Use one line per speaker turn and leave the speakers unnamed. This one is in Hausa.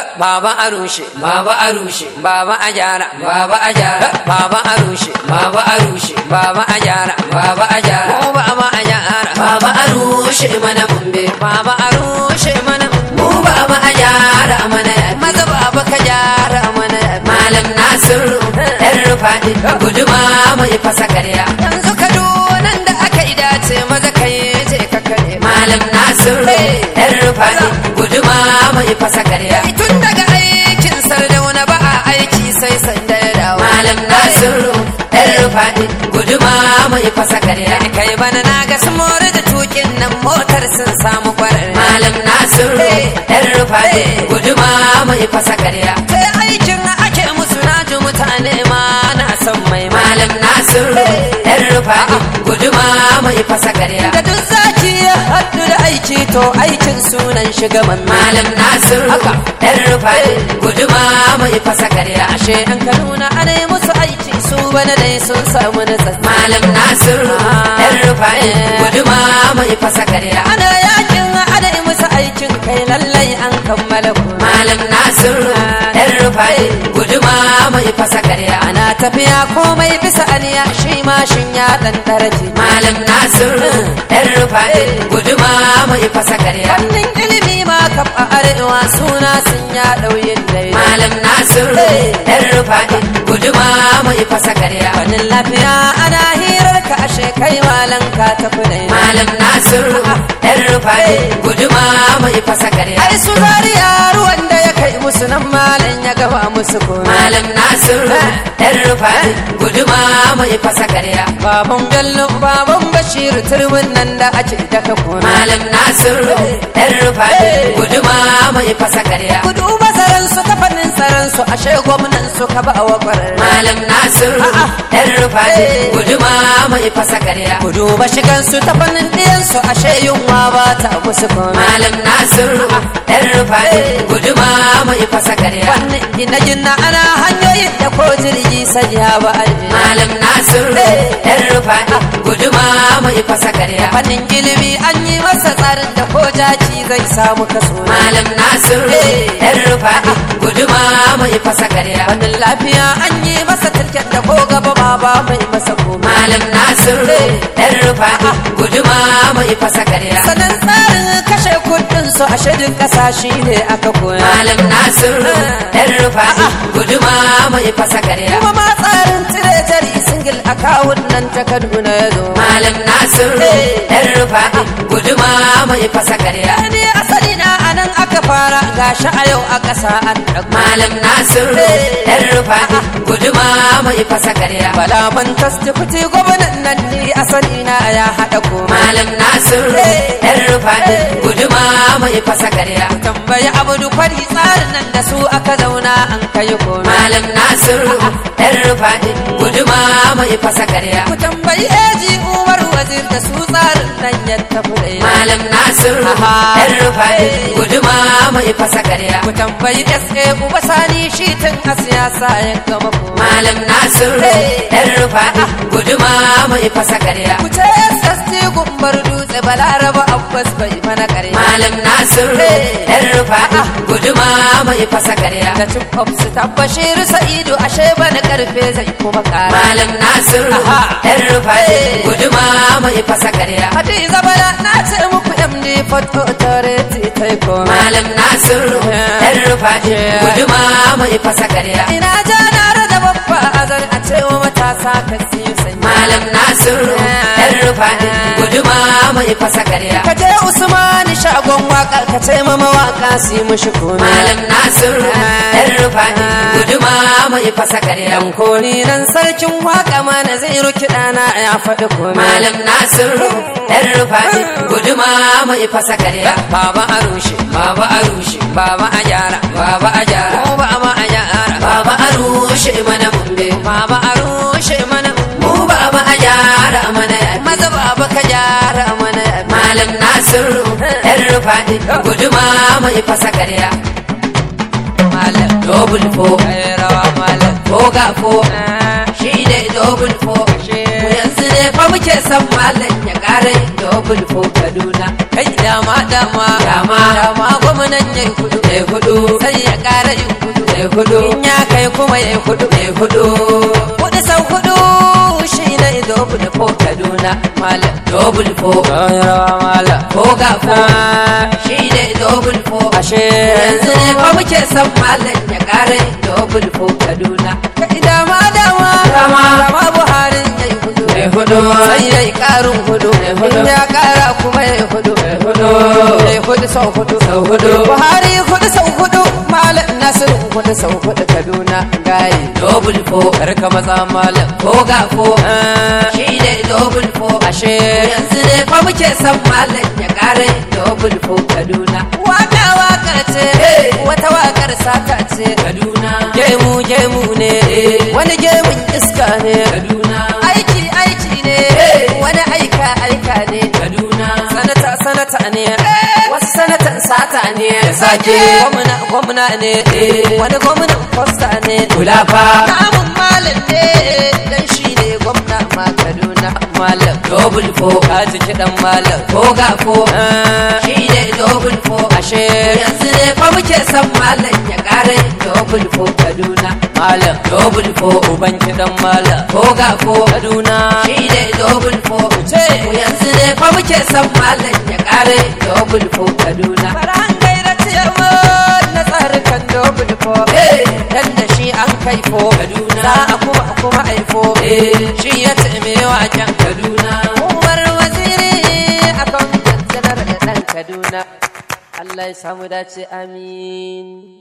Baba a rushe, baba a rushe, baba a gyara, baba a gyara, baba a rushe, baba a rushe, baba a gyara, baba a gyara, mu baba a gyara, baba a rushe mana mumbe, baba a rushe mana mu baba a gyara mana maza baba ka gyara mana malam Nasiru ɗan rufaɗi guduma mai fasa karya. Yanzu Kaduna da aka yi dace maza kai je ka kare malam Nasiru ɗan rufaɗi guduma mai fasa karya. Guduma mai fasa karya. Kai bana na ga su more da tukin nan motar sun samu kwarar. Malam Nasiru ɗan rufaɗi guduma mai fasa karya. Sai aikin ake musu na ji mutane ma na son mai malam Nasiru ɗan rufaɗi guduma mai fasa karya. Da duk zaki ya haɗu da aiki to aikin sunan shugaban malam Nasiru ɗan rufaɗi guduma mai fasa karya. Ashe ɗan Kaduna ana yi musu aiki su bana dai sun samu nasa. Malam Nasiru ɗan rufaɗi guduma mai fasa karya. Ana yaƙin ana yi musu aikin kai lallai an kammala. Malam Nasiru tafiya komai bisa aniya shi mashin ya ɗan ɗarafi. Malam Nasiru ɗan rufaɗi guduma mai fasa karya. Fannin ilimi ma kaf a arewa suna sun ya ɗauyin dai. Malam Nasiru ɗan rufaɗi guduma mai fasa karya. Fannin lafiya ana hirar ka ashe kai malam ka tafi dai. Malam Nasiru ɗan rufaɗi guduma mai fasa karya. Ai su zariya gaba musu ko. Malam Nasiru ɗan rufaɗi guduma mai fasa karya. Baban Bello baban Bashir turbin nan da ake daka kona. Malam Nasiru ɗan rufaɗi guduma mai fasa karya. Kudu masaran su ta fannin tsaron su ashe gwamnan su ka ba wa kwarar. Malam Nasiru ɗan rufaɗi guduma mai fasa karya. Kudu ba shigan su ta fannin ɗiyan su ashe yunwa ba ta musu kona. Malam Nasiru ɗan rufaɗi guduma mai fasa karya. Fannin gina-gina ana hanyoyin da ko jirgi sai ya ba Malam Nasiru ɗan rufaɗi guduma mai fasa karya. Fannin ilimi an yi masa tsarin da ko zai samu kaso. Malam Nasiru ɗan rufaɗi guduma mai fasa karya. Fannin lafiya an yi masa da ko gaba ma ba mai masa ko. Malam Nasiru ɗan rufaɗi guduma mai fasa karya. Tsarin kashe kuɗin su a shirin ƙasa shi ne aka koya. Malam Nasiru ɗan rufaɗi guduma mai fasa karya. Kuma akawun nan ta Kaduna ya zo. Malam Nasiru ɗan rufaɗi guduma mai fasa karya. Ni asali na a nan aka fara gashi a yau a ƙasa an. Malam Nasiru ɗan rufaɗi guduma mai fasa karya. Bala ban tasti kuti gwamnan nan ni asali na ya haɗa ko. Malam Nasiru ɗan rufaɗi mai fasa karya. Tambayi abudu kwari tsarin nan da su aka zauna an kai ko. Malam Nasiru ɗan rufaɗi guduma mai fasa karya. Ku tambayi eji Umar wazir da su tsarin nan ya tafi da Malam Nasiru ɗan rufaɗi guduma mai fasa karya. Ku tambayi SA Uba Sani shi tun a siyasa ya gama. Malam Nasiru ɗan rufaɗi guduma mai fasa karya. Ku ce Gumbar dutse Balaraba Abbas bai mana karya. Malam Nasiru ɗan rufaɗi guduma mai fasa karya. Da cin kwamsu tabbashir Sa'idu ashe bana ƙarfe zai kuma kara. Malam Nasiru ɗan rufaɗi guduma mai fasa karya. Hadiza bala na ce muku MD Photo Authority ta yi ko. Malam Nasiru ɗan rufaɗi guduma mai fasa karya. Ina ja na a wa matasa ka siyo. Malam Nasiru ɗan rufaɗi guduma mai fasa karya. Ka je Usmani shagon waƙa ka ce ma mawaka su yi mushi. Malam Nasiru ɗan rufaɗi guduma mai fasa karya. Dan nan sarkin waƙa mana zai ruki ya faɗi ko. Malam Nasiru ɗan rufaɗi guduma mai fasa karya. Baba a rushe, baba a rushe, baba a gyara, baba a gyara, baba a gyara, baba a rushe mana malam Nasiru ɗan rufaɗi guduma mai fasa karya. Malam double fo, rawa malam ko ga fo, shi ne double fo, yanzu ne fa muke son malam ya yin double fo kaduna. Kai dama dama dama dama gwamnan ya kudu. Ya kudu sai ya ƙara yin kudu. Ya kudu in ya kai kuma ya kudu ya kudu. Double fo kaduna malam double fo malam ko ga fo shi ne double fo ashe. Yanzu ne fa muke son malam ya ƙara double fo kaduna. Kai dama? Dama dama dama buhari ya yi kudu ya huɗu. Sai ya yi karin huɗu. In ya kara kuma ya huɗu. Ya huɗu sau huɗu. Sau huɗu. Buhari huɗu sau huɗu. Double fo kar ka maza malam ko ga fo shi ne double fo ashe. Yanzu ne fa muke son malam ya kare double fo kaduna. Waka waƙar ce wata waƙar sata ce. Kaduna. Gemu gemu ne wani gemun iska ne. Kaduna. Aiki aiki ne wani aika aika ne. Kaduna. Sanata sanata ne. Wasu sanatan sata ne sake. Gwamna gwamna ne wani gwamnan fosta ne. Kulafa. Namun malam ne dan shi ne gwamna ma kaduna. Malam. Double fo ka ji kiɗan malam. Ko ga fo shi ne double fo ashe. Yanzu ne fa muke son malam ya yin double fo kaduna. Malam. Double fo uban kiɗan malam. Ko ga fo kaduna. Shi ne double fo ce. Yanzu ne fa muke son malam ya yin double fo kaduna. Faran gaira ciyama na tsarikan double fo dan da shi an kai fo kaduna. Za a kuma kuma aifo shi ya taime waken kaduna. Umar waziri a kan janar da ɗan kaduna. Allah ya samu dace amin.